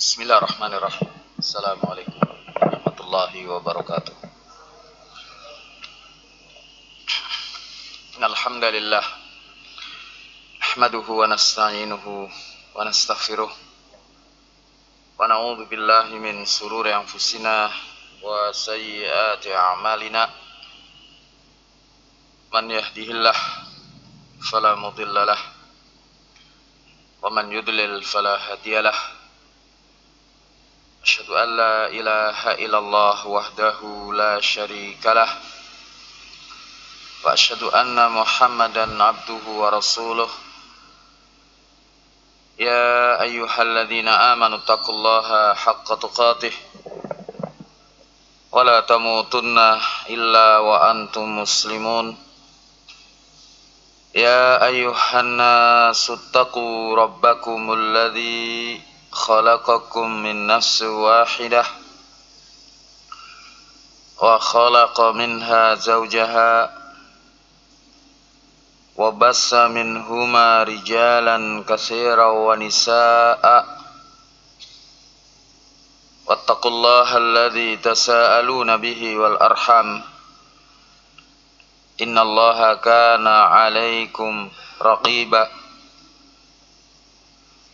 Bismillahirrahmanirrahim. Assalamualaikum warahmatullahi wabarakatuh. Alhamdulillah. Nahmaduhu wa nasta'inuhu wa nastaghfiruh. Wa na'udzu billahi min sururi anfusina wa sayyiati a'malina. Man yahdihillah fala mudilla lah. Wa man yudlil fala hadiya lah. Allahu Akbar. Wa ilaha illallah waha la sharikalah. Wa shaddu Anna Muhammadan abduhu wa rasuluh. Ya ayuhal Ladin amanu taqallaha hakta qatih. Walla tamutuna illa wa antum muslimun. Ya ayuhana suttaqu Rabbakumul Ladi. خلقكم من نفس واحدة وخلق منها زوجها وبس منهما رجالا كثيرا ونساء. واتقوا الله الذي تساءلون به والأرحم إن الله كان عليكم رقيباً.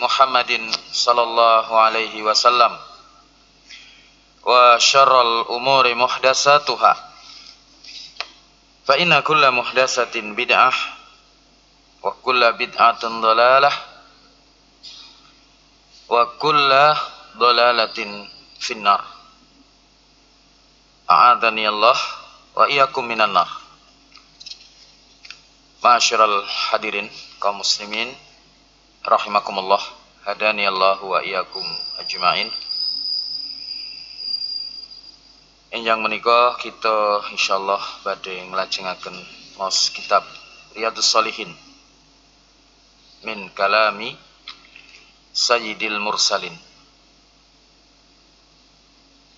Muhammadin sallallahu alaihi wasallam. Wa syarrul umuri muhdatsatuha fa inna kulla muhdatsatin bid'ah wa kulla bid'atin dhalalah wa kulla dhalalatin finnar. A'adani Allah wa iyyakum minan nar. Ma'asyiral hadirin kaum muslimin rahimakumullah. Hadani Allah wa iyyakum ajmain. Enjang menika kita insyaallah badhe nglajengaken mos kitab Riyadhus Shalihin min kalami Sayyidil Mursalin.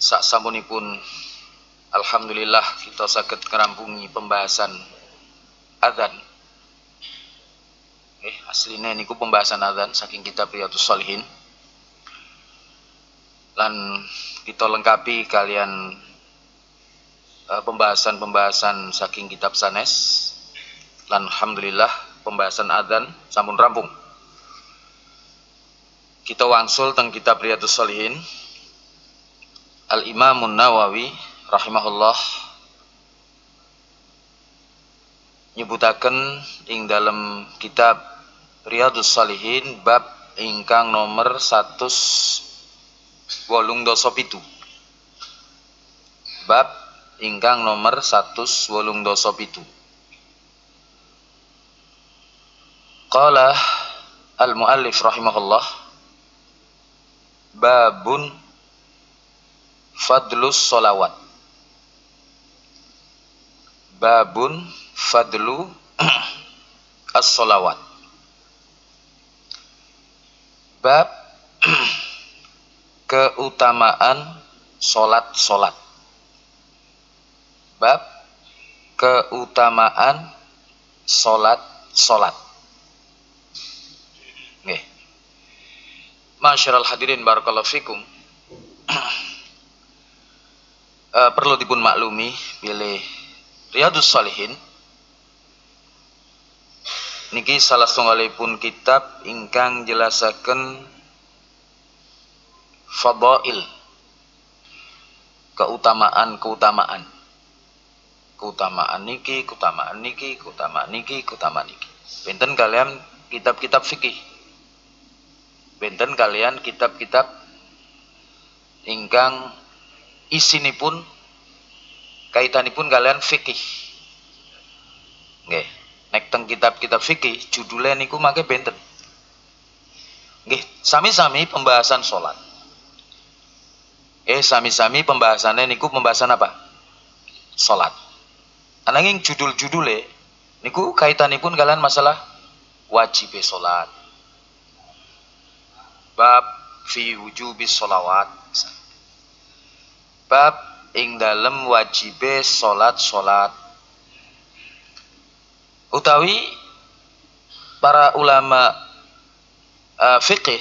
Sak sampunipun Alhamdulillah kita saged ngerampungi pembahasan adzan Eh, aslinya niku pembahasan adzan saking kitab Riyadhus Shalihin. Lan kita lengkapi kalian eh, pembahasan-pembahasan saking kitab sanes. Lan alhamdulillah pembahasan adzan sampun rampung. Kita wangsul teng kitab Riyadhus Shalihin. Al Imamun Nawawi rahimahullah nyebutaken ing dalam kitab Riyadus Salihin bab ingkang nomor 100 wolung doso pitu. Bab ingkang nomor 100 wolung doso pitu. Qala al-muallif rahimahullah babun fadlus solawat babun fadlu as-solawat bab keutamaan solat-solat. Bab keutamaan solat-solat. Nggih. Masyarul hadirin barakallahu fikum. uh, perlu dipun maklumi pilih Riyadus Salihin niki salah pun kitab ingkang jelasaken fadail keutamaan-keutamaan keutamaan niki keutamaan niki keutamaan niki keutamaan niki. Benten kalian kitab-kitab fikih. Benten kalian kitab-kitab ingkang isinipun kaitanipun kalian fikih. Nggih nek teng kitab-kitab fikih judulnya niku make benten nggih sami-sami pembahasan salat Eh sami-sami pembahasannya niku pembahasan apa? Salat. Ananging judul-judule niku kaitanipun kalian masalah wajib salat. Bab fi wujubis sholawat. Bab ing dalem wajibe salat-salat. Utawi para ulama uh, fikih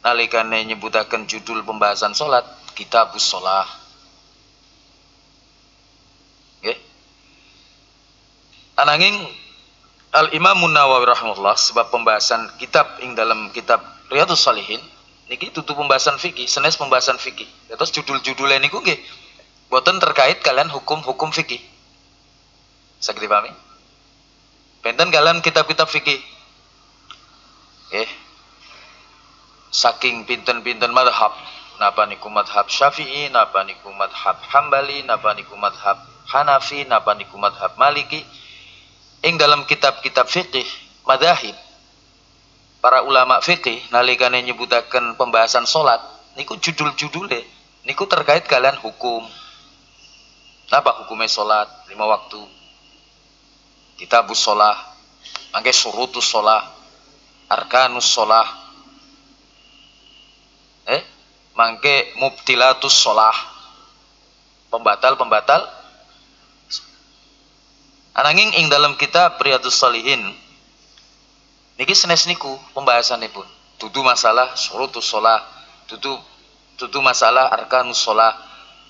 nalikane nyebutaken judul pembahasan salat kitabus sholah okay. ananging Al Imam Nawawi rahimahullah sebab pembahasan kitab ing dalam kitab Riyadhus Salihin niki tutup pembahasan fikih senes pembahasan fikih terus judul-judulnya niku nggih boten terkait kalian hukum-hukum fikih sakit dipahami benten kalian kitab-kitab fikih? Eh saking pinten-pinten madhab napa niku madhab syafi'i napa niku madhab hambali napa niku madhab hanafi napa niku madhab maliki ing dalam kitab-kitab fikih madahib para ulama fikih nalikane nyebutaken pembahasan solat niku judul-judule niku terkait kalian hukum. Napa hukumnya solat lima waktu kitabus sholah mangke surutus sholah arkanus sholah eh mangke mubtilatus sholah pembatal-pembatal. Ananging ing dalam kitab Riyadus Salihin niki senes niku pembahasannya pun tutu masalah surutus sholah tutu tutu masalah arkanus sholah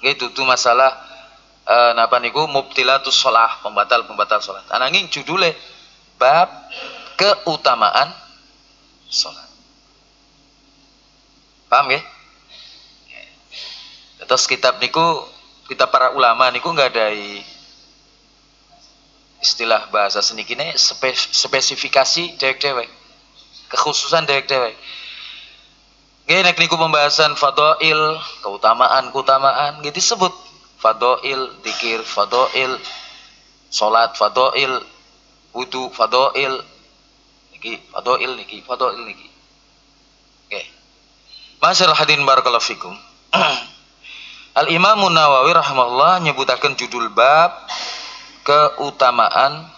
nggih tutu masalah uh, napa niku? Mubtilatus sholah pembatal-pembatal sholat ananging judule bab keutamaan sholat paham ya Terus kitab niku kitab para ulama niku nggak ada istilah bahasa seni kini spesifikasi dewek-dewek kekhususan dewek-dewek Gini niku pembahasan fadail, keutamaan, keutamaan gitu disebut fadail, dikir, fadail, salat, fadail, wudu, fadail, niki fadail niki, fadail niki. Oke. Masyaallah hadirin barakallahu fikum. Al Imam Nawawi rahimahullah nyebutakan judul bab keutamaan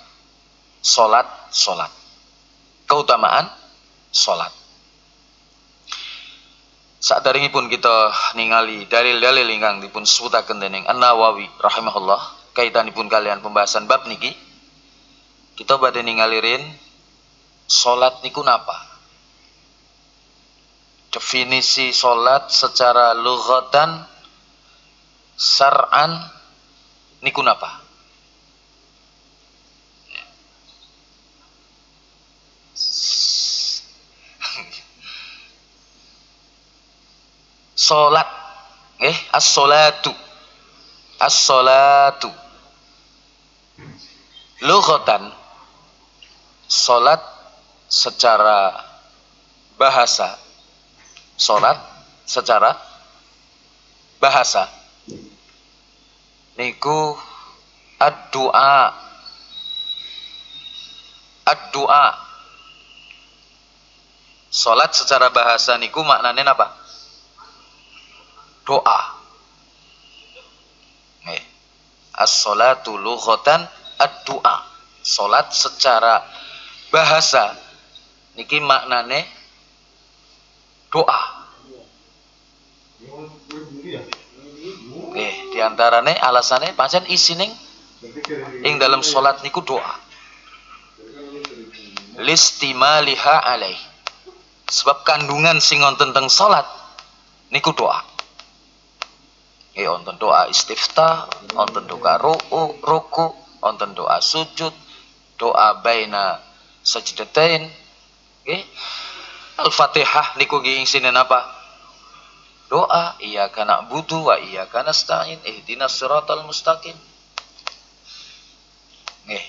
solat solat. Keutamaan solat. Saat dari pun kita ningali dalil-dalil ingkang dipun sebutaken dening An Nawawi rahimahullah kaitanipun kalian pembahasan bab niki kita badhe ningalirin solat niku napa? Definisi solat secara lughatan sar'an niku napa? Salat. Eh as-salatu. As-salatu. Lughatan. Salat secara bahasa. Salat secara bahasa. Niku ad-du'a. Ad-du'a. Salat secara bahasa niku maknanya apa? Doa. Nih. As-salatu lughatan ad-du'a. Salat secara bahasa niki maknane doa. Nggih, diantarane alasannya pancen isining ing dalam salat niku doa. Listimaliha alaih. Sebab kandungan sing wonten teng salat niku doa. Nggih wonten doa istiftah, wonten doa ruku, ruku, wonten doa sujud, doa baina sajdatain. Nggih. Al-Fatihah niku nggih isine napa? doa iya karena butuh wa iya karena stain ihdinas siratal mustaqim nih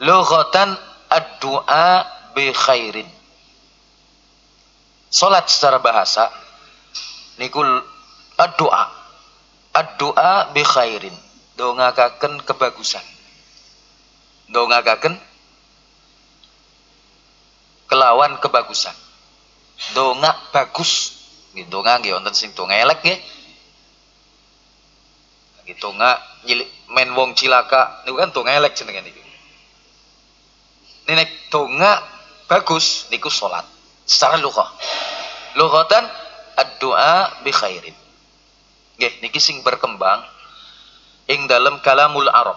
lughatan ad-du'a bi khairin salat secara bahasa niku ad-du'a ad-du'a bi khairin. Dongakaken kebagusan. Dongakaken kelawan kebagusan. Dongak bagus. Gitu nggih wonten sing donga elek nggih. Gitu nggak main wong cilaka niku kan donga elek jenengan iki nek donga bagus niku salat secara lughah. Lughatan ad-du'a bi khairin nggih niki sing berkembang ing dalam kalamul Arab.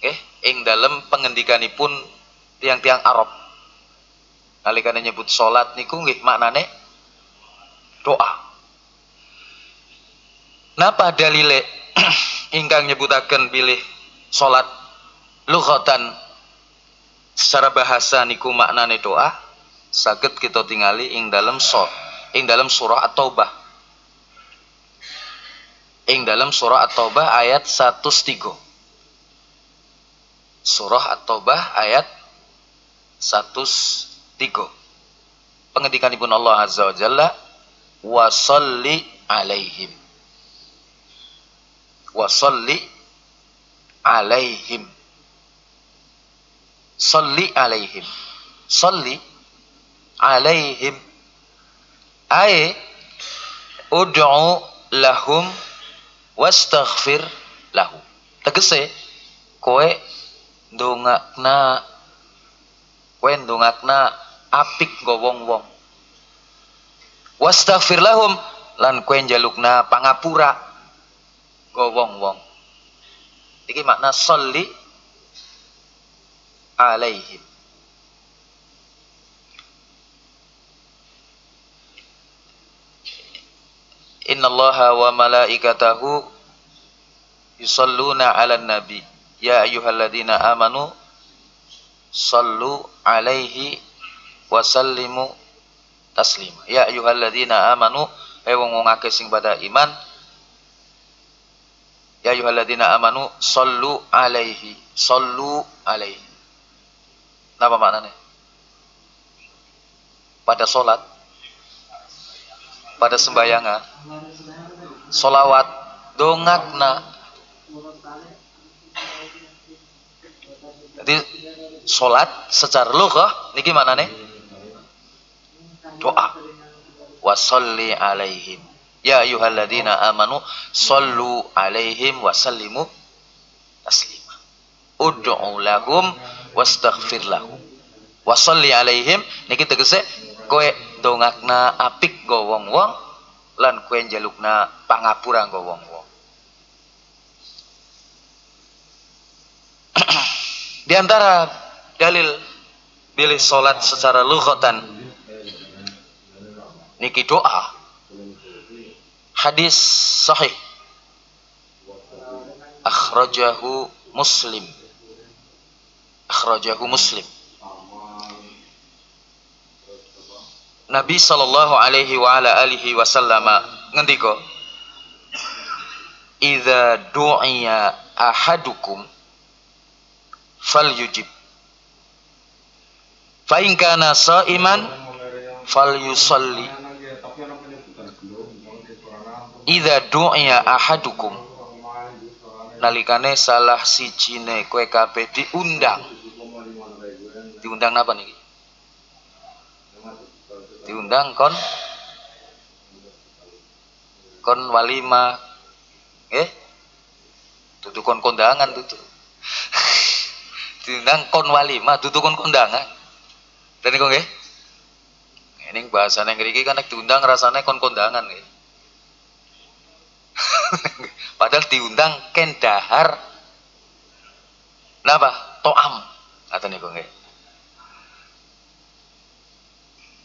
Nggih ing dalam pengendikanipun tiang-tiang Arab. Nalikane nyebut salat niku nggih maknane doa. Napa dalile ingkang nyebutaken pilih salat lughatan? Secara bahasa niku maknane doa. Saged kita tingali ing dalam so ing dalam surah At-Taubah. Ing dalam surah At-Taubah ayat 103 surah At-Taubah ayat 103 pengendikanipun Allah Azza wa Jalla wa salli alaihim. Wasalli alaihim. Salli alaihim. Salli alaihim ay ud'u lahum wastaghfir lahum tegese kowe ndongakna kowe ndongakna apik nggo wong-wong wastaghfir lahum lan kowe njalukna pangapura go wong-wong. Iki makna sholli alaihim. Inna allaha wa malaikatahu yusalluna ala nabi ya ayyuhalladzina amanu sallu alaihi wa sallimu taslima ya ayyuhalladzina amanu he wong wong sing pada iman Ya ayyuhalladzina amanu sallu alaihi. Sallu alaihi. Apa maknanya? Pada solat. Pada sembayangan. Solawat. Dongakna. Jadi solat secara lughah niki mana nih? Doa. Wasalli alaihim Ya ayyuhalladzina amanu sallu alaihim wa sallimu taslima. Ud'u lahum wastaghfir lahum. Wa salli alaihim niki tegese kowe dongakna apik go wong-wong lan kowe njalukna pangapura go wong-wong. Di antara dalil pilih salat secara lughatan niki doa. Hadis sahih. Akhrajahu muslim. Akhrajahu muslim Nabi sallallahu alaihi wa ala alihi wasallam ngendika Idza du'iya ahadukum falyujib fa in kana sa'iman falyusalli Idza du'iya ahadukum nalikane salah sijine kowe kabeh diundang. Diundang napa niki? Diundang kon. Kon walima eh? Dudu kon kondangan dudu. Diundang kon walima dudu kon kondangan. Dan niku nggih ini bahasane ngriki kan nek diundang rasane kon kondangan nggih Padahal diundang ken dahar. Napa? Toam. Atau niku nggih.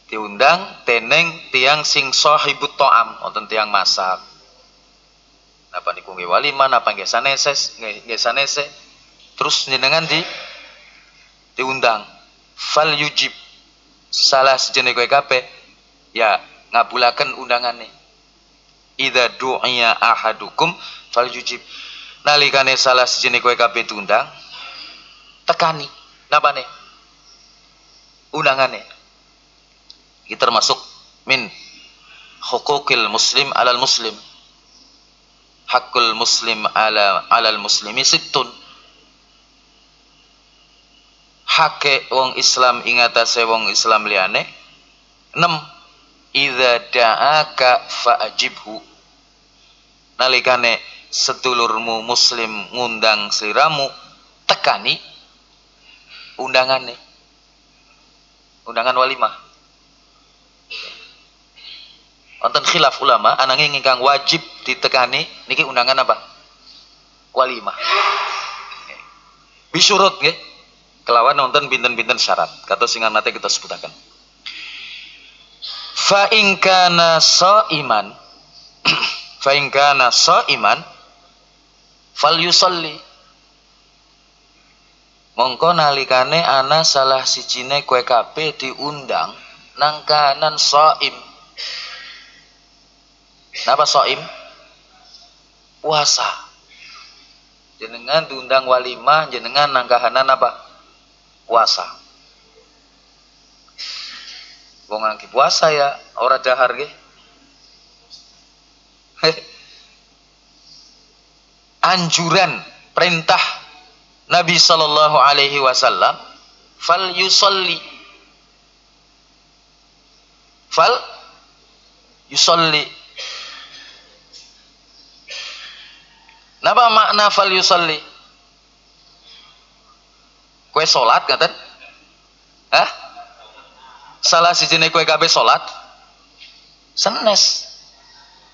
Diundang teneng tiang sing sahibut toam, wonten tiang masak. Napa niku nggih? Walimah, napa nggih saneses, nggih sanese. Terus jenengan di diundang. Fal yujib. Salah sejenis kowe kabeh ya ngabulaken undangane. Idza du'iya ahadukum faljujib nalikane salah siji kowe kabeh diundang tekani. Napa nih undangane iki termasuk min hukukil muslim alal muslim. Hakul muslim ala alal muslimi sittun. Hake wong Islam ingatase wong Islam liyane. 6 idza da'aka fa'ajibhu. Nalikane sedulurmu muslim ngundang sliramu tekani undangannya undangan walimah wonten khilaf ulama ananging ingkang wajib ditekani niki undangan apa? Walimah. Bisurut nggih. Kelawan nonton binten-binten syarat. Kata singan nanti kita sebutakan fa in kana iman fa in kana iman fal yusalli mongko nalikane ana salah sijine kue kabeh diundang nang kanan soim Napa soim? Puasa. Jenengan diundang walimah, jenengan nangkahanan apa? Puasa. Wong lagi puasa ya, ora dahar ge. Anjuran perintah Nabi Shallallahu Alaihi Wasallam, fal yusolli, fal yusolli Napa makna fal yusalli? Kue salat ngaten? Hah? Salah sijine kue kabeh salat? Senes.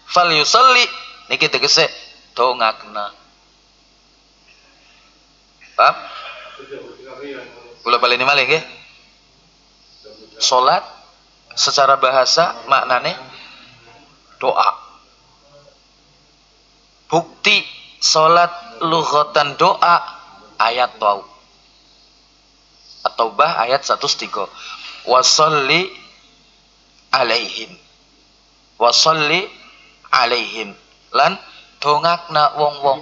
Fal yusalli niki tegese dongakna. Paham? Kula ini malih nggih. Salat secara bahasa maknane doa. Bukti Salat lughatan doa ayat tau. At-Taubah ayat 103. Wasalli alaihim. Wasalli alaihim. Lan dongakna wong-wong.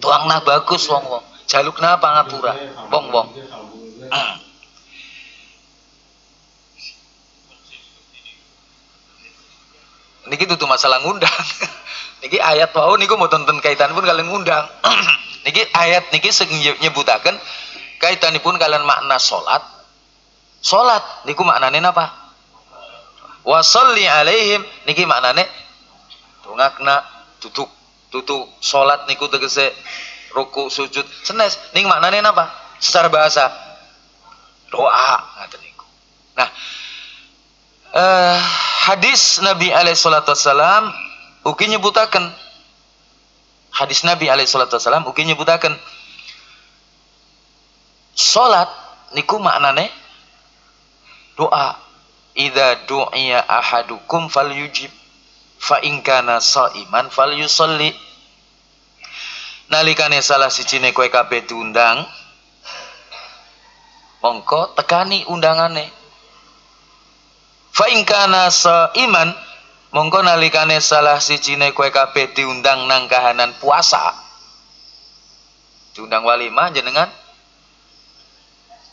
Tuangna bagus wong-wong. Jalukna pangapura wong-wong. Niki tuh masalah ngundang. niki ayat wau niku mau tonton kaitan pun kalian ngundang. Niki ayat niki nyebutaken pun kalian makna solat solat niku maknane apa wasolli alaihim niki maknane tungakna tutuk tutuk solat niku tegese ruku sujud senes. Ning maknane apa secara bahasa doa niku. Nah uh, hadis Nabi alaihi salatu wassalam uki nyebutakan. Hadis Nabi alaihi salatu wasallam uki nyebutakan. Salat niku maknane doa. Idza du'iya ahadukum falyujib fa in kana shaiman falyusalli. Nalikane salah sijine kowe kabeh diundang mongko tekani undangane fa in kana shaiman mongko nalikane salah sijine kue kabeh diundang nang kahanan puasa. Diundang walimah jenengan?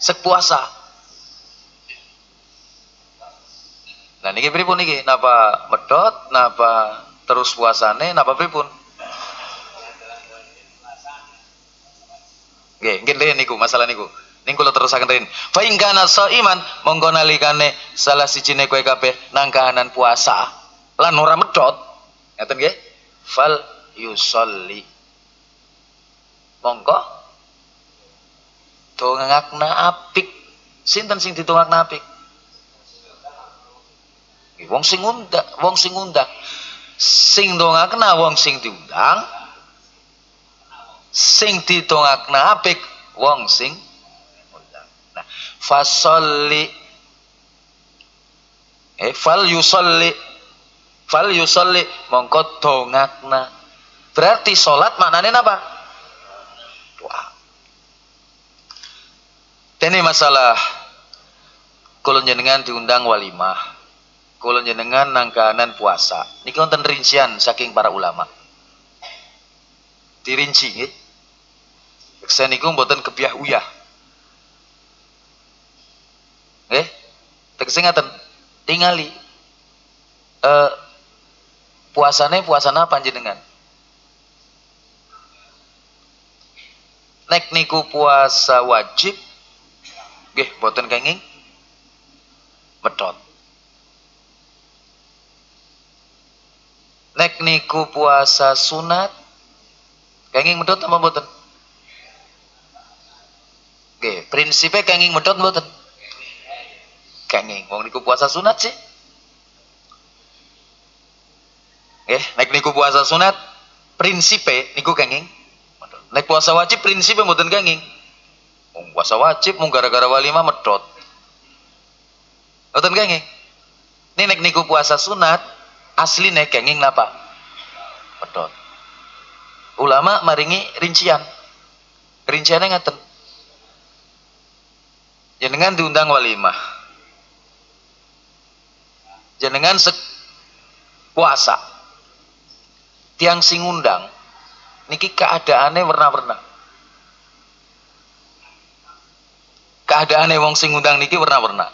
Sek puasa nah niki pripun niki? Napa medot napa terus puasane napa pripun? Nggih, nggih niku masalah niku. Ning kula terusaken rin. Fa in kana iman monggo nalikane salah sijine kowe kabeh nang kahanan puasa. Lan ora medhot. Ngeten nggih? Fal yusolli. Monggo. Dongakna apik. Sinten sing ditongakna apik? Wong sing ngundang wong sing ngundang. Sing dongakna wong sing diundang. Sing ditongakna apik wong sing fasolli eh fal yusolli fal yusolli mongko dongakna. Berarti sholat maknanya apa? Doa. Ini masalah. Kulon jenengan diundang walimah. Kulon jenengan nangkanan puasa. Ini wonten rincian saking para ulama. Dirinci nggih. Niku mboten kebiah uyah nggih tegese ngaten tingali. Eh puasane puasana panjenengan nek niku puasa wajib. Nggih boten kenging. Medhot. Nek niku puasa sunat kenging medhot apa mboten Oke, prinsipnya kenging medhot mboten kenging wong niku puasa sunat sih. Oke, nek niku puasa sunat prinsipe niku kenging. Nek puasa wajib prinsipnya mboten kenging. Wong puasa wajib mung gara-gara walimah medhot. Mboten kenging? Ini nek niku puasa sunat asli nek kenging napa medhot. Ulama maringi rincian. Rinciannya ngaten. Jenengan diundang walimah jenengan puasa. Tiang sing undang niki keadaannya warna-warna keadaannya wong sing undang niki warna-warna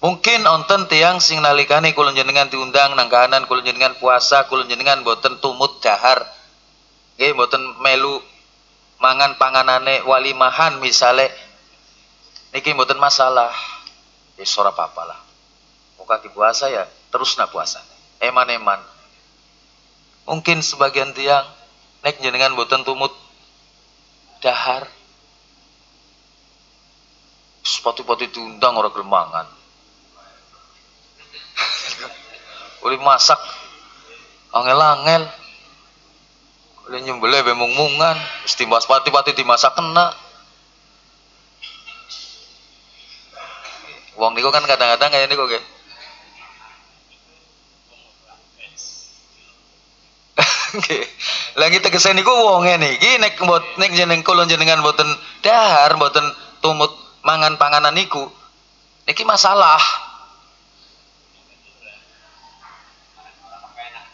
mungkin onten tiang sing nalikane kulon jenengan diundang nang kahanan kulon jenengan puasa kulon jenengan boten tumut dahar. Nggih boten melu mangan panganane walimahan misale. Niki boten masalah. Ya ora apa-apa muka puasa ya terus na puasa eman-eman Mungkin sebagian tiang nek jenengan boten tumut dahar. Sepatu-patu diundang orang germangan. Uli masak angel-angel. Uli nyembelih bemung-mungan, mesti pati-pati dimasak kena. Wong niku kan kadang-kadang kayak niku nggih. Lah kita kesen niku wong ngene iki nek mbot nek jeneng kula jenengan mboten dahar mboten tumut mangan panganan niku niki masalah.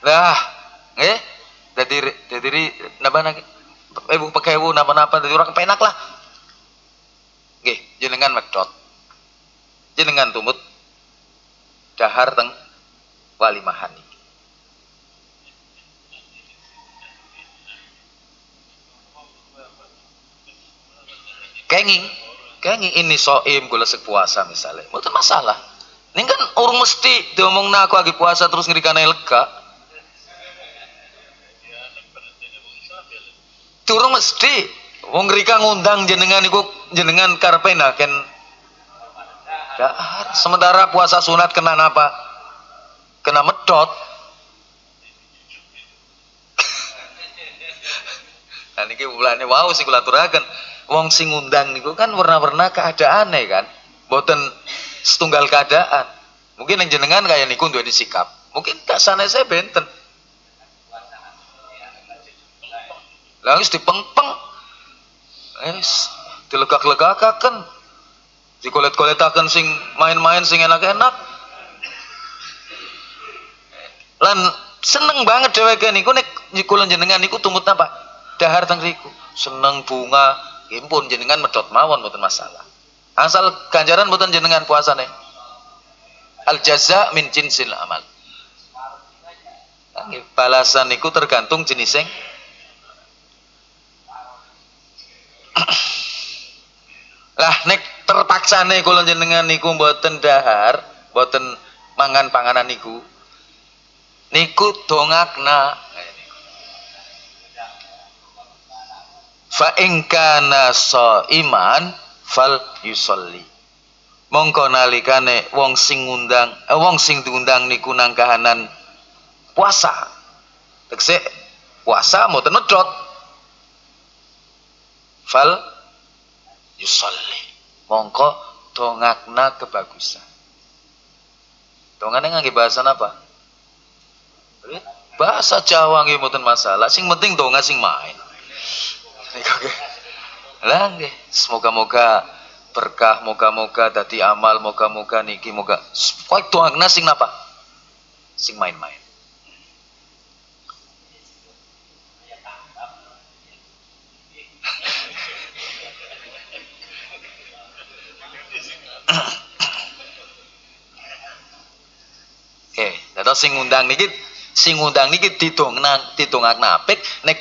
Lah, nggih. Dadi dadi napa niki ibu ibu napa-napa dadi orang penak lah. Nggih, jenengan medot. Jenengan tumut dahar teng walimahan kenging. Kenging ini soim gula puasa misalnya. Bukan masalah. Ini kan urung mesti diomong aku lagi puasa terus ngerikan lega. Turun mesti. Wong ngerika ngundang jenengan iku jenengan karpena ken sementara puasa sunat kena apa kena medot nah niki ulane wow sing kula aturaken wong sing ngundang niku kan warna-warna keadaane kan. Boten setunggal keadaan. Mungkin yang jenengan kayak niku duwe sikap. Mungkin tak sana saya benten. Langsung dipengpeng. Es dilegak-legakaken. Dikolet-koletaken sing main-main sing enak-enak. Lan seneng banget dheweke niku nek kula jenengan niku tumut apa dahar teng seneng bunga impun jenengan medot mawon mboten masalah. Asal ganjaran mboten jenengan puasane. Al jaza min jinsil amal. Balasan niku tergantung jenis yang lah nek terpaksa nih kalau jenengan niku mboten dahar mboten mangan panganan niku niku dongakna fa in kana iman fal yusolli. Mongko nalikane wong sing ngundang eh, wong sing diundang niku nang kahanan puasa. Tekse puasa mau medhot fal yusolli. Mongko dongakna kebagusan. Dongane ngangge bahasa apa? Bahasa Jawa nggih mboten masalah. Sing penting donga sing main lah nggih. Semoga-moga berkah moga-moga dadi amal moga-moga niki moga pokoke doangna sing napa? Sing main-main. Oke, okay, sing ngundang niki sing ngundang niki ditongna ditongakna apik nek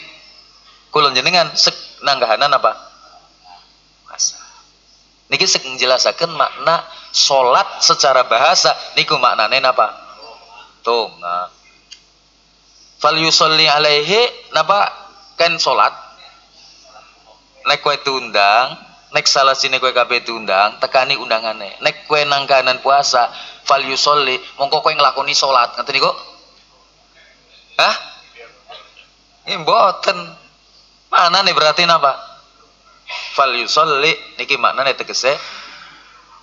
kulon jenengan nanggahanan apa? Puasa niki sek njelasaken makna salat secara bahasa niku maknane apa tonga fal yusolli alaihi napa? Kan salat nek kowe tundang nek salah sini kowe kabeh tundang tekani undangane. Nek kowe nang kanan puasa fal yusolli mongko kowe nglakoni salat ngoten niku? Hah? Ini mboten. Mana nih berarti napa? Fal yusolli niki maknane tegese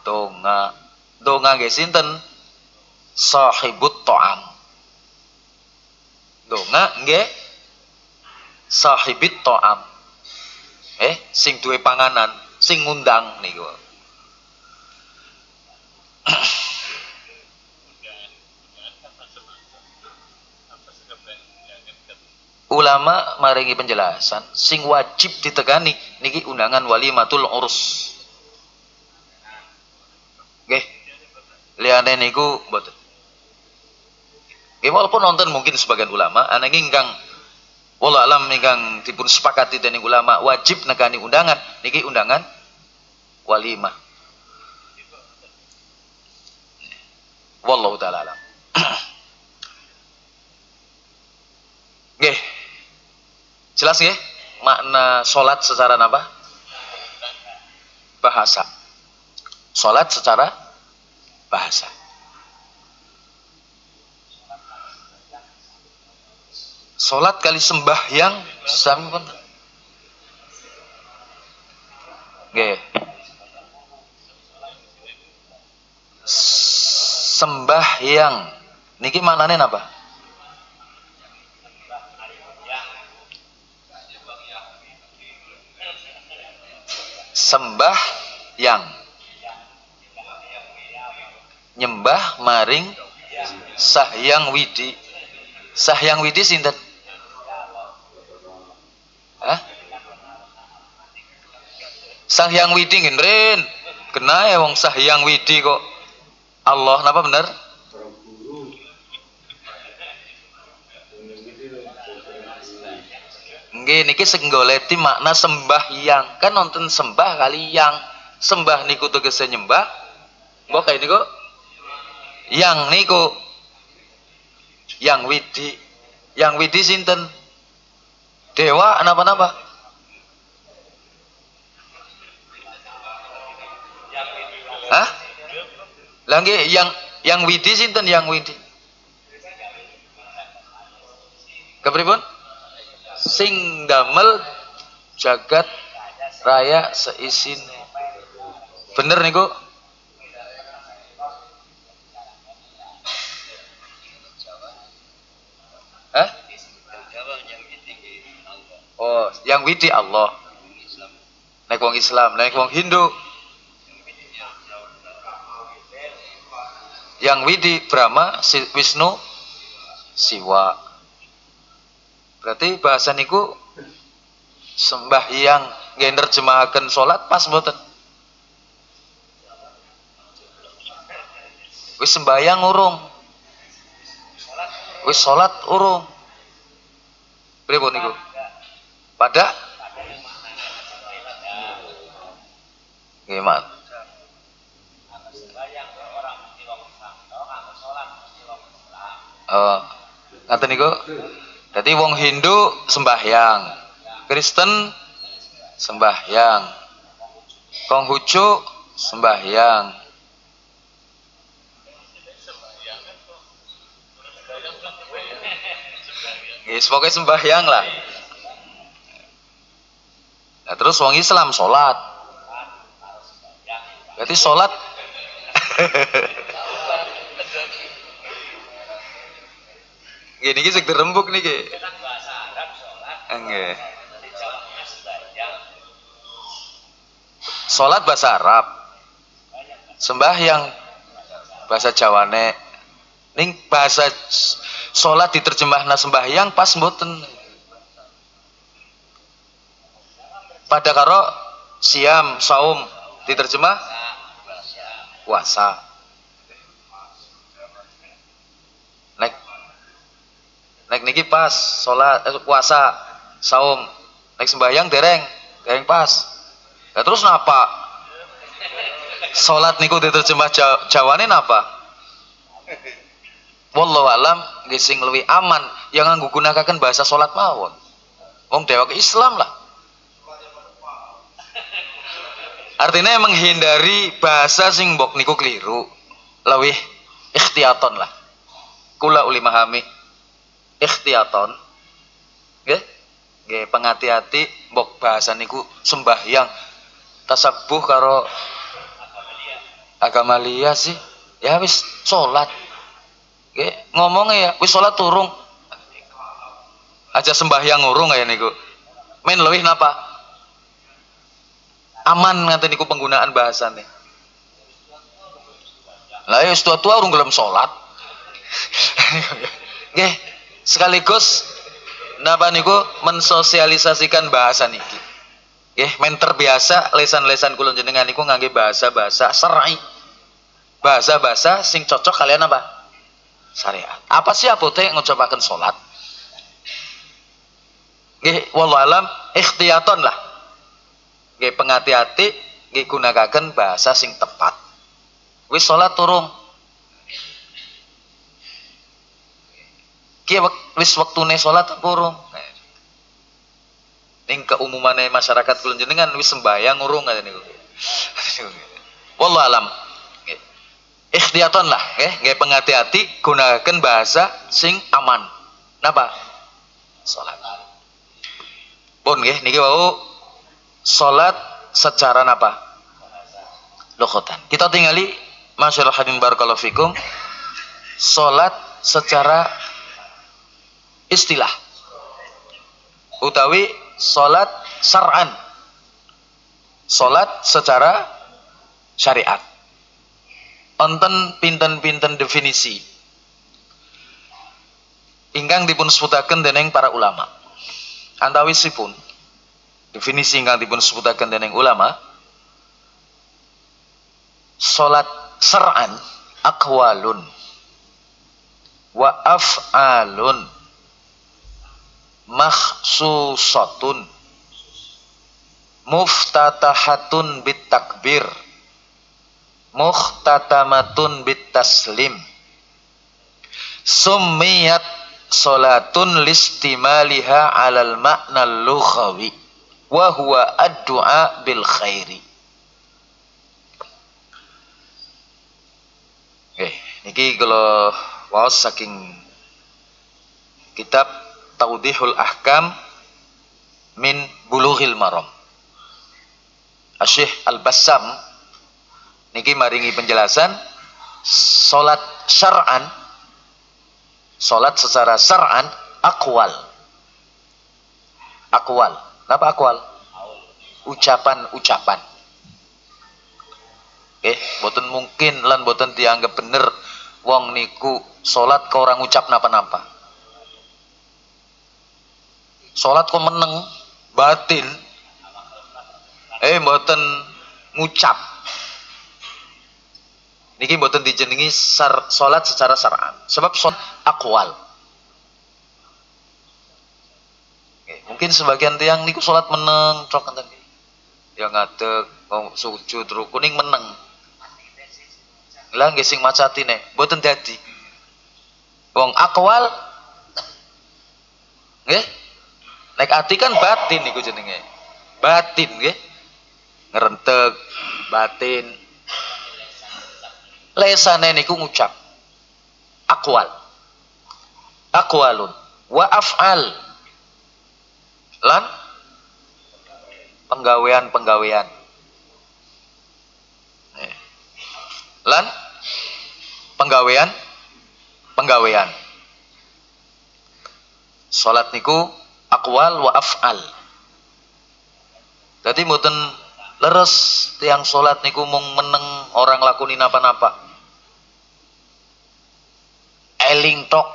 donga. Donga nggih sinten? Sahibut ta'am. Donga nggih sahibit ta'am. Eh, sing duwe panganan, sing ngundang niku. ulama maringi penjelasan. Sing wajib ditegani niki undangan walimatul urus nggih. Liyane niku mboten. Nggih walaupun nonton mungkin sebagian ulama ana ingkang wala alam ingkang dipun sepakati dening ulama wajib negani undangan niki undangan walimah. Wallahu taala alam. Nggih. Jelas ya? Makna sholat secara apa? Bahasa. Sholat secara bahasa. Sholat kali sembah yang sami pun. Sembah yang niki maknanya apa? Sembah yang? Nyembah maring sahyang widi. Sahyang widi sinten? Hah? sahyang widi ngenren kena ya wong sahyang widi kok. Allah napa bener Nggih niki senggoleti makna sembah yang. Kan nonton sembah kali yang. Sembah niku tegese nyembah. Mbok kayak niku? Yang niku. Yang widi. Yang widi sinten? Dewa napa-napa? Hah? Langge yang yang widi sinten yang widi Kepripun? Sing damel jagat raya seisin bener nih kok Hah? Oh, yang widi Allah. Nek wong Islam, nek wong Hindu. Yang widi Brahma, Wisnu, Siwa. Berarti bahasa niku sembahyang nggih nerjemahaken salat pas mboten? Wis sembahyang urung. Wis salat urung. Pripun niku? Pada Mat. Oh, ngaten niku? Jadi wong Hindu sembahyang, Kristen sembahyang, Konghucu sembahyang. Yes, pokoknya sembahyang lah. Nah, terus wong Islam sholat. Berarti sholat Gini iki sing dirembuk niki. Nggih. Salat bahasa Arab. Sembahyang bahasa Jawane. Ning bahasa salat diterjemahna sembahyang pas mboten. Pada karo siam, saum diterjemah puasa. Nek niki pas sholat eh, puasa saum. Nek sembahyang dereng. Dereng pas. Ya terus napa? Sholat niku diterjemah jawane napa? Wallahu alam nggih sing luwih aman. Yang nganggo gunakaken bahasa salat mawon. Wong dewa Islam lah. Artinya menghindari bahasa sing mbok niku keliru. Lebih ikhtiaton lah. Kula uli mahami ikhtiaton nggih nggih pengati-hati mbok bahasa niku sembahyang tasabuh karo agama liya sih ya wis salat Oke, ngomongnya ya, wis sholat turung. Aja sembahyang urung kayak niku. Men lebih napa? Aman nganti niku penggunaan bahasane. Lah ya tua-tua urung gelem sholat. Oke, sekaligus napa niku mensosialisasikan bahasa niki. Nggih, men terbiasa lesan-lesan kula jenengan niku ngangge bahasa-bahasa serai. Bahasa-bahasa sing cocok kalian apa? syariat. Apa sih abote ngucapaken salat? Nggih, wallahu alam ikhtiyaton lah. Nggih pengati-hati nggih gunakaken bahasa sing tepat. Wis salat turung. Ki wis wektune salat turung. Ning keumumane masyarakat kula jenengan wis sembahyang urung ngene niku. Wallahu alam. Ikhtiyaton lah nggih. Nggih pengati-hati gunakan bahasa sing aman. Napa? Salat. Pun nggih niki wau salat secara napa? Lokotan kita tinggali masyaallah hadin barakallahu fikum salat secara istilah. Utawi salat sar'an. Salat secara syariat. Onten pinten-pinten definisi. Ingkang dipun sebutaken dening para ulama. Antawisipun definisi ingkang dipun sebutaken dening ulama salat ser'an akwalun wa af'alun makhsusatun. Muftatahatun bit takbir muhtatamatun bit taslim summiyat salatun listimaliha alal makna lughawi. Wa huwa ad-du'a bil khairi. Oke, niki kalau waos saking kitab Taudihul Ahkam min Bulughil Maram. Asyih Al-Bassam niki maringi penjelasan salat syar'an salat secara syar'an akwal. Akwal. Apa akwal? Ucapan-ucapan. Eh boten mungkin lan boten dianggap bener wong niku salat ke orang ucap napa-napa salat kok meneng batin eh boten ngucap. Niki mboten dijenengi sar, salat secara syar'an. Sebab salat akwal. Mungkin sebagian tiang niku salat meneng cok enten yang ngadeg sujud rukuning meneng. Lah nggih sing macatine mboten dadi. Wong akwal. Nggih nek ati kan batin niku jenenge. Batin nggih. Ngerentek batin. Lesane niku ngucap akwal akwalun wa af'al. Lan penggawean-penggawean. Lan penggawean penggawean salat niku akwal wa af'al. Jadi mboten leres tiang salat niku mung meneng orang lakuni napa-napa. Eling tok.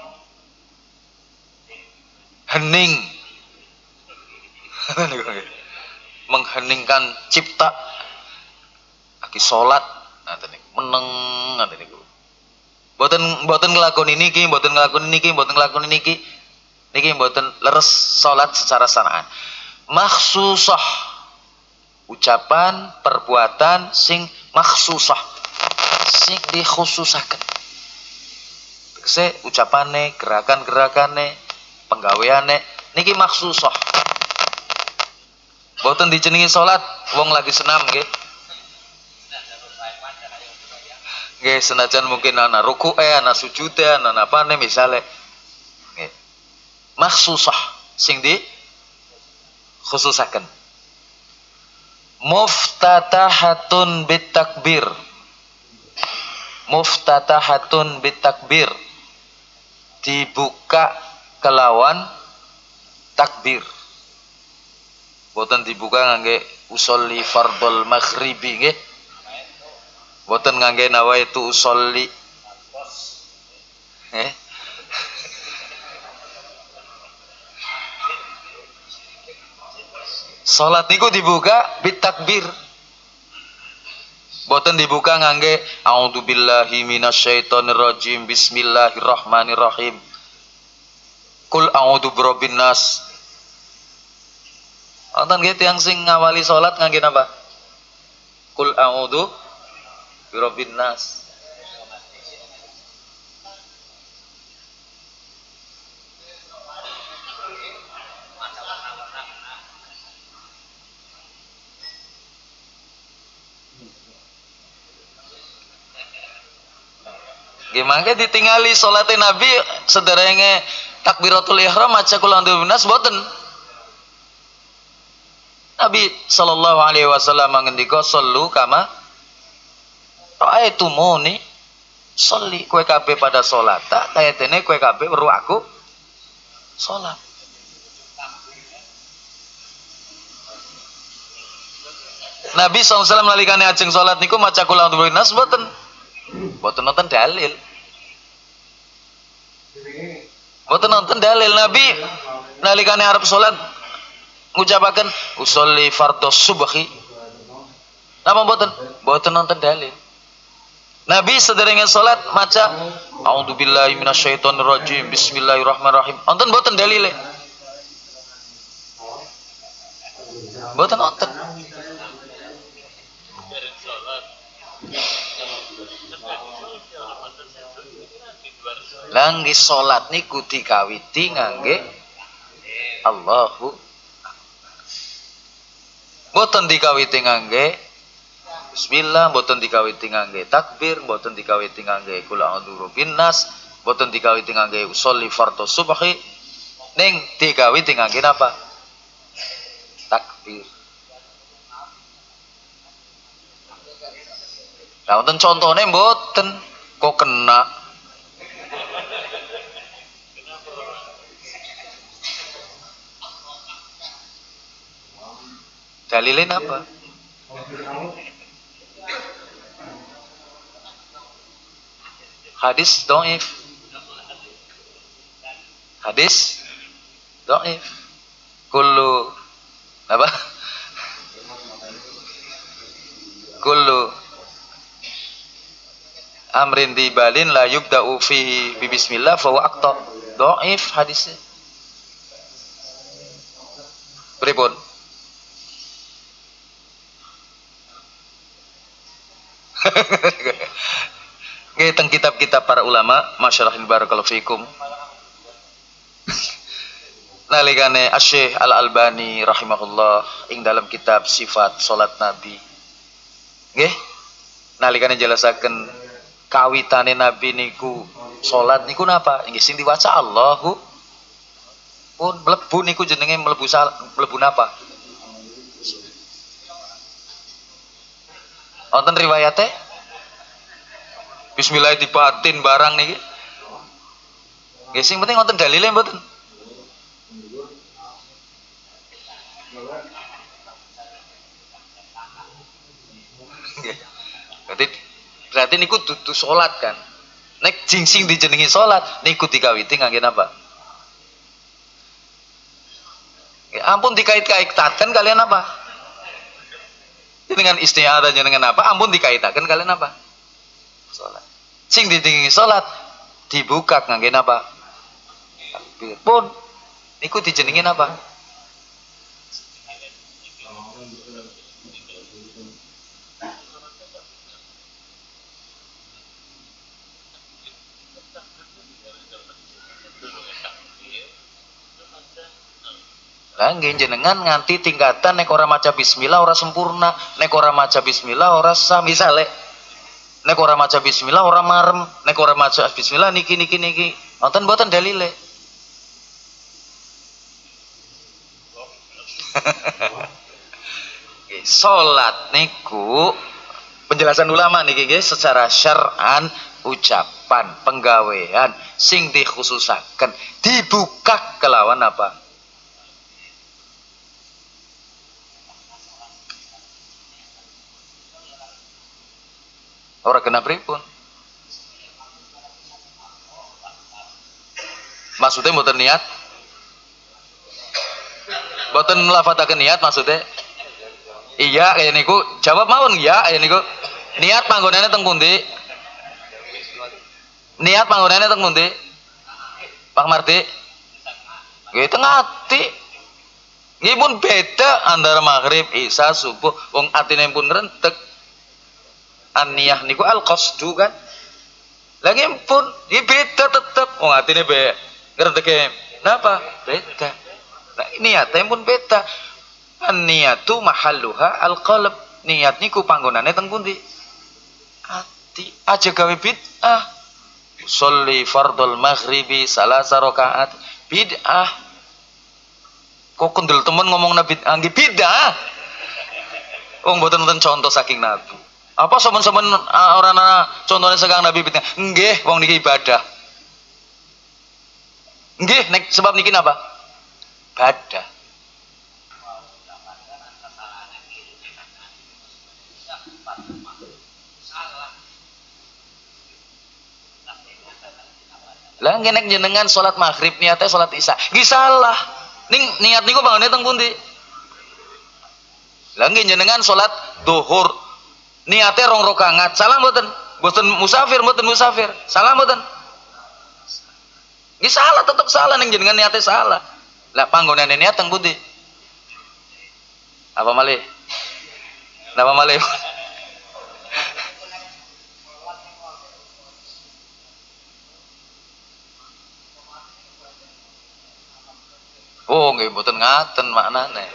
Hening. Mengheningkan cipta. Lagi sholat meneng nanti niku boten boten ngelakon ini ki boten ngelakon ini ki boten ngelakon ini ki niki boten leres sholat secara sanaan. Maksusah. Ucapan perbuatan sing maksusah. Sing dikhususaken. Tegese ucapane gerakan-gerakane penggaweane niki maksusah. Boten dijenengi salat wong lagi senam nggih. Nggih senajan mungkin ana ruku'e ana sujude ana napane misale maksusah. Sing di? Khususaken. Muftatahatun bitakbir. Muftatahatun bitakbir. Dibuka kelawan takbir. Boten dibuka ngangge usolli fardol maghribi nggih. Boten ngangge nawaitu usolli eh Salat niku dibuka bitakbir. Boten dibuka ngangge a'udzubillahi minasyaitonirrajim bismillahirrahmanirrahim. Kul a'udzu birabbin nas. Wonten nggih tiyang sing ngawali salat ngangge napa? Kul a'udzu birabbin nas. Gimana ditinggali sholatnya Nabi sederenge takbiratul ihram maca kul binas boten. Nabi sallallahu alaihi wasallam ngendika sallu kama raaitumuni sholli kowe kabeh pada salat tak kayatene kowe kabeh weruh aku salat. Nabi SAW nalikane ajeng salat niku maca kul binas boten. Boten nonton dalil. Boten nonton dalil Nabi nalikane arep salat ngucapaken usolli fardhu subhi. Napa boten? Boten nonton dalil. Nabi sederenge salat maca A'udzubillahi minasyaitonirrajim. Bismillahirrahmanirrahim. Nonton boten dalile. Boten nonton. Langgi salat niku dikawiti ngangge Allahu Boten dikawiti ngangge Bismillah, boten dikawiti ngangge takbir, boten dikawiti ngangge kula a'udzu binnas, boten dikawiti ngangge usolli fardhu subhi. Ning dikawiti ngangge napa? Takbir. Nah, wonten contone mboten kok kena Dalilin apa? Hadis doif. Hadis doif. Kullu apa? Kullu amrin dibalin la yubda'u fihi bi bismillah fa huwa aqta. Doif hadisnya. Pripun? Nggih teng kitab-kitab para ulama, masyarakat barakallahu fikum. Nalikane Asy-Syaikh Al-Albani rahimahullah ing dalam kitab Sifat Salat Nabi. Nggih. Nalikane jelasaken kawitane Nabi niku salat niku napa? Nggih sing diwaca Allahu pun mlebu niku jenenge mlebu mlebu napa? Wonten riwayate? Bismillah dibatin barang niki. Nggih sing penting wonten dalile mboten? Berarti berarti niku dudu salat kan. Nek jingsing dijenengi salat niku dikawiti ngangge napa? Ya, ampun dikait-kaitaken kalian apa? Dengan istiadah dengan apa? Ampun dikaitakan kalian apa? Sholat. Sing ditinggi sholat dibuka ngangge apa takbir. Pun niku dijenengin apa Langge jenengan nganti tingkatan nek ora maca bismillah ora sempurna, nek ora maca bismillah ora sah misale. Nek ora maca bismillah ora marem, nek ora maca bismillah niki niki niki. Wonten mboten dalile. Salat niku penjelasan ulama niki nggih secara syar'an ucapan penggawean sing dikhususaken dibuka kelawan apa Orang kena pripun? Maksudnya mau niat? Mboten lafataken niat maksudnya? Iya kayak niku jawab mawon ya kayak niku. Niat panggonane teng pundi? Niat panggonane teng pundi? Pak Marti? Nggih teng ati. Nggih pun beda antara maghrib, isya, subuh, wong atine pun rentek aniyah niku al qasdu kan lagi pun ini beda tetep. Oh ini be ngerti kenapa? Beda. Nah niatnya pun beda. Niyatu mahalluha al qalb niat niku panggonane teng pundi? Ati. Aja gawe bid'ah. Sholli fardul maghribi salasa rakaat. Bid'ah. Kok kendel temen ngomong nabi anggi bid'ah. Wong mboten wonten contoh saking Nabi. Apa somen-somen uh, orang ana contohnya sekarang Nabi pitnya? Nggih, wong niki ibadah. Nggih, nek sebab niki napa? Ibadah. Lah nek jenengan salat maghrib niatnya salat isya. Nggih salah. Ning niat niku bangunnya teng pundi? Lah jenengan salat duhur niatnya rong rokangat salah mboten. Mboten musafir mboten musafir. Salah mboten. Ini salah tetap salah nih jenengan niatnya salah. Lah panggonan niat teng budi apa malih? Apa malih? Oh, nggih mboten ngaten maknane.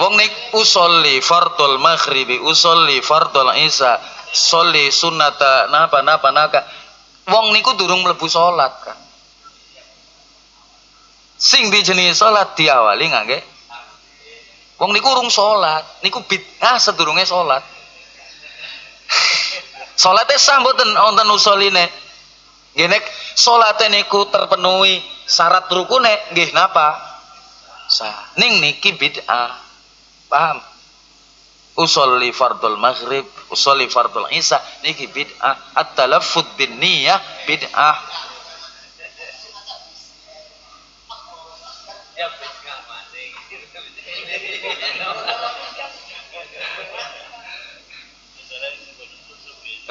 Wong nik usolli fardul maghribi, usolli fardul isya, sholli sunnata napa napa naka. Wong niku durung mlebu salat kan. Sing dijenis salat diawali ngangge Wong niku urung salat, niku bid'ah sedurunge salat. Salate sah mboten wonten usoline. Nek salate niku terpenuhi syarat rukune nggih napa? Sah. Ning niki bid'ah. Paham? Usolli fardul maghrib, usolli fardul isya niki bid'ah. At-talaffuz bin niyah bid'ah.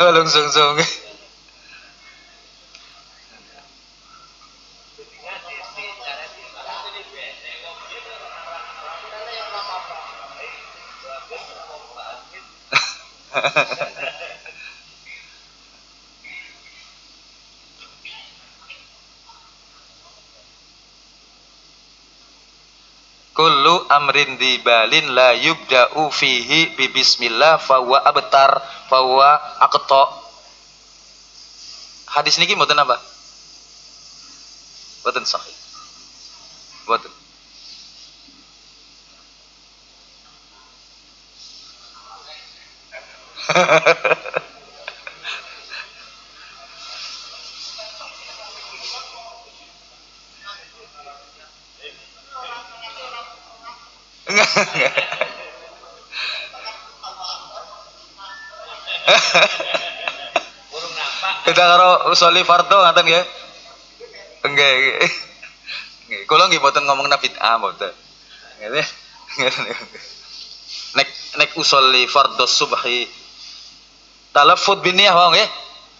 Oh, langsung amrin dibalin la yubda'u fihi bi bismillah huwa abtar huwa aqta. Hadis niki mboten apa? Mboten sahih. Mboten. Kita karo usoli fardo ngaten nggih. Nggih. Nggih. Kula nggih mboten ngomong bid'ah mboten. Nggih. Nek nek usoli fardo subhi Talafud bin niyah wong nggih.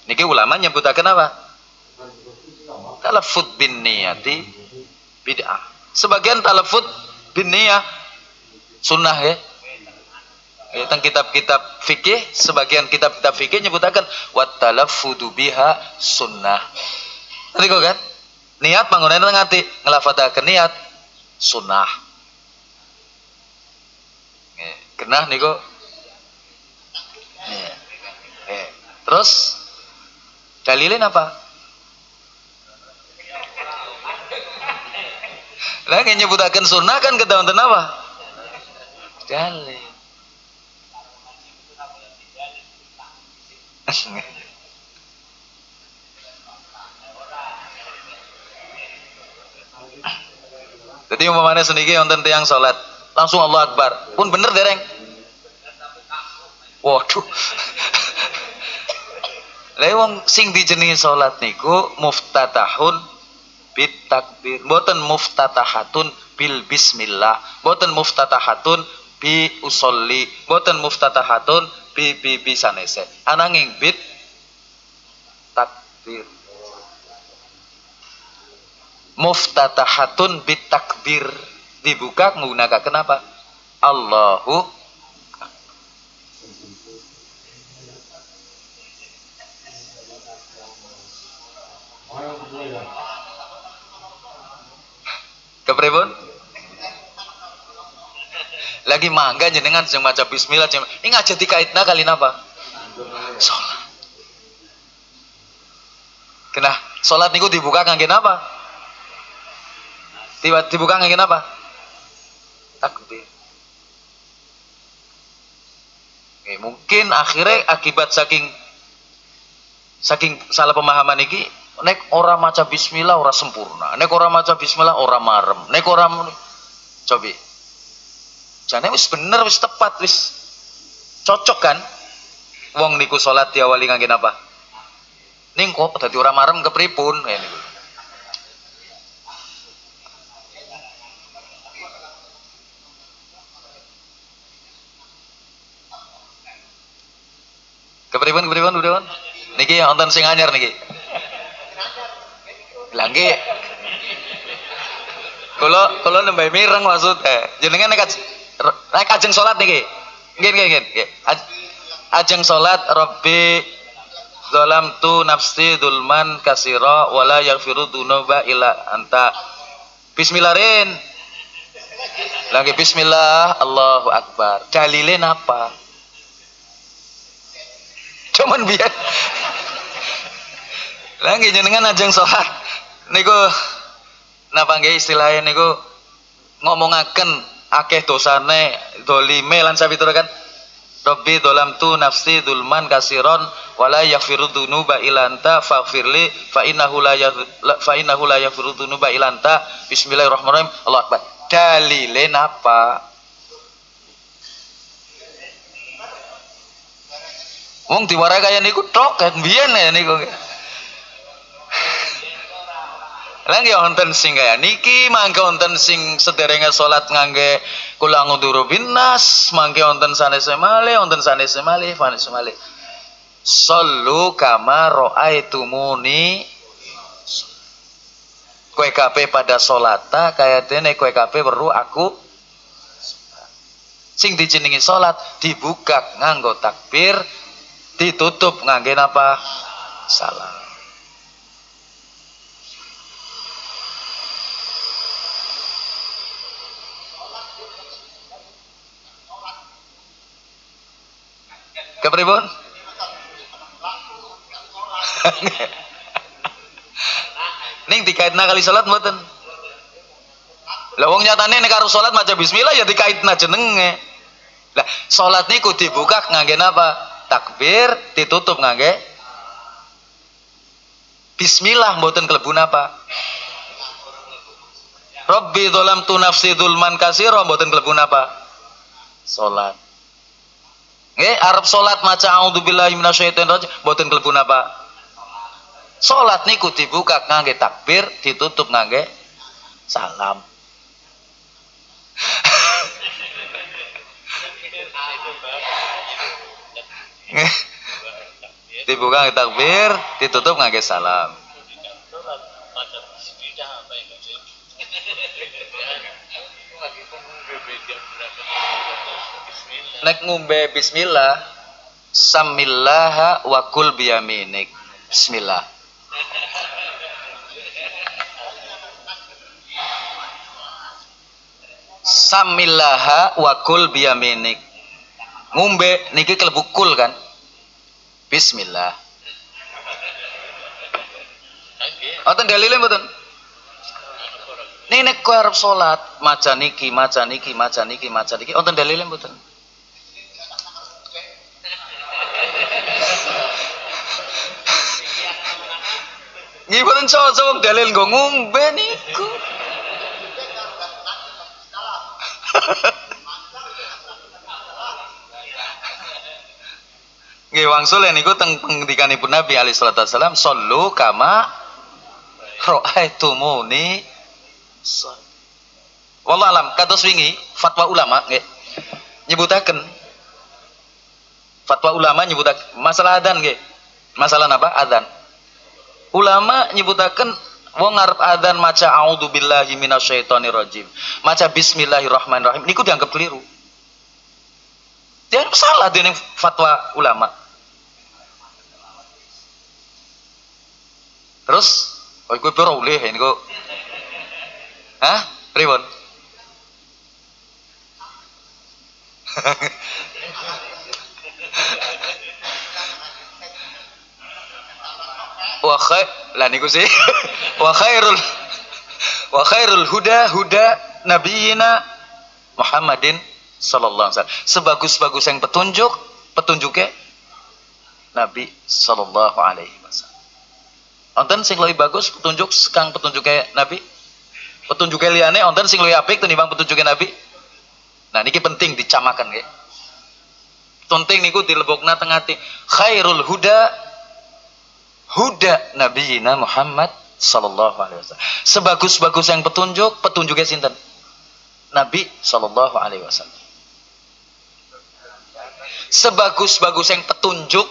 Niki ulama nyebutaken apa? Talafud bin niyati bid'ah. Sebagian talafud bin niyah sunnah ya. Tentang kitab-kitab fikih, sebagian kitab-kitab fikih nyebutakan wat talaffudu biha sunnah. Nanti kok kan? Niat panggonan ngati ngelafataken niat sunnah. Kenah niku. Eh. Eh. Terus dalilin apa? Lagi nyebutakan sunnah kan kedawan apa? Dalil. Jadi umpamanya sedikit wonten tiang sholat, langsung Allah Akbar. Pun bener dereng. Waduh. Lah wong sing dijenengi salat niku muftatahun bit takbir. Mboten muftatahatun bil bismillah. Mboten muftatahatun bi usolli. Mboten muftatahatun bi bi bi sanese. Ananging bit takbir muftatahatun bitakbir dibuka menggunakan kenapa Allahu Kepripun? Lagi mangga jenengan sing maca bismillah jeng. Ini aja dikaitna kali napa? Salat. Kena salat niku dibuka kangge napa? Tiba dibuka ngangin apa? Takbir. Oke, mungkin akhirnya akibat saking saking salah pemahaman iki nek ora maca bismillah ora sempurna. Nek ora maca bismillah ora marem. Nek ora cobi. Jane wis bener wis tepat wis cocok kan? Wong niku salat diawali ngangin apa? Ning kok dadi ora marem kepripun ya niku. Kepripun kepripun Niki wonten sing anyar niki. Langge. Kalau kalau nembay mireng maksudnya. Jenengan nek nek ajeng salat niki. Nggih nggih nggih. Ajeng salat Rabbi Zalam tu nafsi dulman kasira wala yaghfiru dunuba illa anta. Bismillahin. Lagi bismillah Allahu akbar. Dalilin apa? cuman biar lagi jenengan ajeng sholat niku napa nggih istilahnya niku ngomongaken akeh dosane dolime lan sapitura kan? Dolam tu nafsi dulman kasiron wala yaghfiru dzunuba illa anta faghfirli fa innahu la fa innahu la yaghfiru dzunuba illa anta. Bismillahirrahmanirrahim. Allah akbar. Dalile napa? Wong diwarai kaya niku tok kan biyen ya niku. Lah nggih wonten sing kaya niki mangke wonten sing sederenge salat ngangge kula nguduru binas, mangke wonten sanes malih, wonten sanes malih, sanes malih. Sallu kama raaitumuni. Kue kape pada solata kaya dene kue kape perlu aku. Sing dijenengi salat dibuka nganggo takbir ditutup ngangge apa salam kepribun ning dikaitna kali salat mboten? Lah wong nyatane nek karo salat maca bismillah ya dikaitna jenenge. Lah salat niku dibuka ngangge apa takbir ditutup ngangge Bismillah mboten kelebun apa Rabbi dolam tu nafsi dulman kasiro mboten kelebun apa Salat Nggih arep salat maca auzubillahi minasyaitonir rajim mboten kelebun apa Salat niku dibuka ngangge takbir ditutup ngangge salam. Dibuka takbir ditutup ngake salam nek ngumbe bismillah samillaha wa kul biyaminik. Bismillah. Samillaha wa kul biyaminik. Ngombe niki kelebu kul kan? Bismillah. Wonten dalile mboten? Nek kowe arep salat, maca niki, maca niki, maca niki, maca niki, wonten dalile mboten? Boten cocok dalil nggo ngombe niku. Nggih wangsul niku teng pengendikanipun Nabi alaihi salatu wasallam, "Shallu kama ra'aitumuni Wallah alam kados wingi fatwa ulama nggih nyebutaken fatwa ulama nyebutaken masalah adan nggih. Masalah apa adan ulama nyebutaken wong ngarep adan maca a'udzubillahi minasyaitonirrajim. Maca bismillahirrahmanirrahim. Niku dianggap keliru. Dia salah dening fatwa ulama. Terus oh iku piro oleh niku hah? Pripun wa khair lah niku sih. Wa khairul wa khairul huda huda nabiyina Muhammadin sallallahu alaihi wasallam. Sebagus-bagus yang petunjuk petunjuknya Nabi sallallahu alaihi wasallam. Wonten sing lebih bagus petunjuk sekang petunjuknya Nabi? Petunjuknya liyane wonten sing lebih apik tinimbang petunjuknya Nabi? Nah niki penting dicamakan nggih. Penting niku dilebokna tengah hati khairul huda huda nabiyina Muhammad sallallahu alaihi wasallam. Sebagus-bagus yang petunjuk, petunjuknya sinten? Nabi sallallahu alaihi wasallam. Sebagus-bagus yang petunjuk,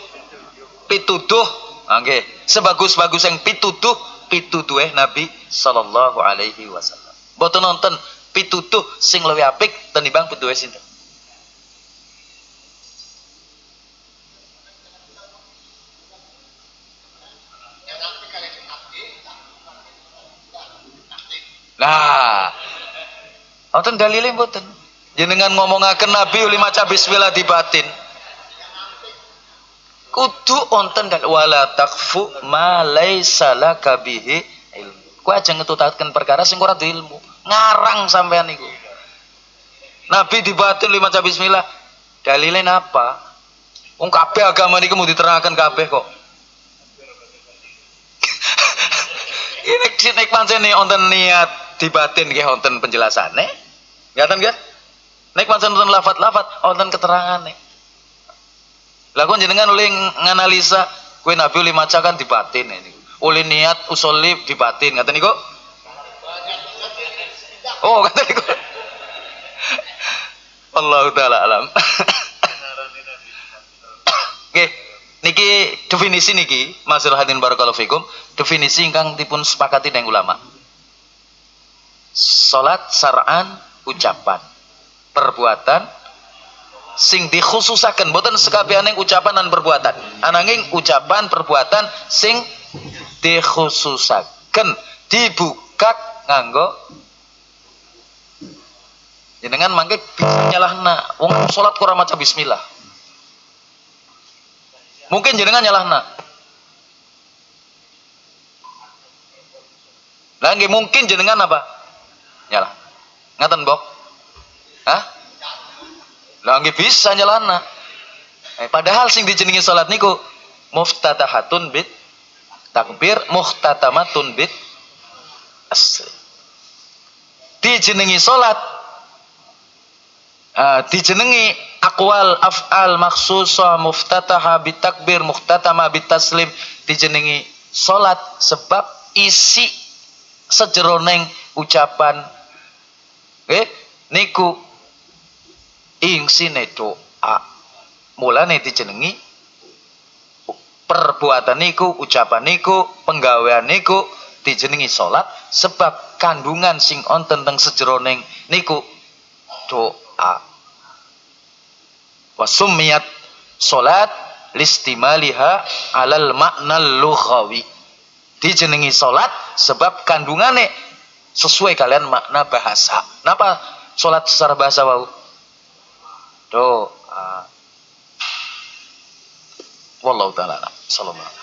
pituduh, nggih. Sebagus-bagus yang pituduh, pituduh eh Nabi sallallahu alaihi wasallam. Boten nonton pituduh sing luwih apik tenimbang pituduh sinten? Nah, wonten dalile mboten? Jenengan ngomongaken Nabi uli maca bismillah di batin. Kudu wonten dan wala takfu ma laisa laka bihi ilmu. Ku aja ngetutaken perkara sing ora ilmu. Ngarang sampean niku. Nabi di batin uli maca bismillah. Dalile napa? Wong kabeh agama niku mau diterangkan kabeh kok. Ini nek pancen wonten niat dibatin nggih wonten penjelasane. Ngaten nggih? Nek pancen wonten lafat-lafat wonten keterangane. Lah kok jenengan oleh nganalisa kue Nabi oleh maca kan dibatin ini. Oleh niat usolib dibatin ngaten niku? Oh, ngaten niku. Allah taala alam. Oke, niki definisi niki Masir Hadin Barakallahu Fikum, definisi ingkang dipun sepakati dengan ulama. Salat sar'an ucapan. Perbuatan sing dikhususaken boten sekabianing ucapan dan perbuatan. Ananging ucapan perbuatan sing dikhususaken dibuka nganggo jenengan mangke bisa nyalahna. Wong salat kurang maca bismillah. Mungkin jenengan nyalahna. Lagi mungkin jenengan apa? Nyala ngaten bok? Hah? Lah nggih bisa nyalana eh, padahal sing dijenengi salat niku muftatahatun bit takbir muhtatamatun bit asli dijenengi salat uh, dijenengi akwal af'al maksusa muftataha takbir muhtatama taslim dijenengi salat sebab isi sejeroneng ucapan eh niku. Ing sine doa mulane dijenengi perbuatan niku ucapan niku penggawean niku dijenengi salat sebab kandungan sing onten teng sejeroning niku. Doa wasumiyat salat listimaliha alal makna lughawi. Dijenengi salat sebab kandungane sesuai kalian makna bahasa. Kenapa sholat secara bahasa wau? Doa. Wallahu taala. Sallallahu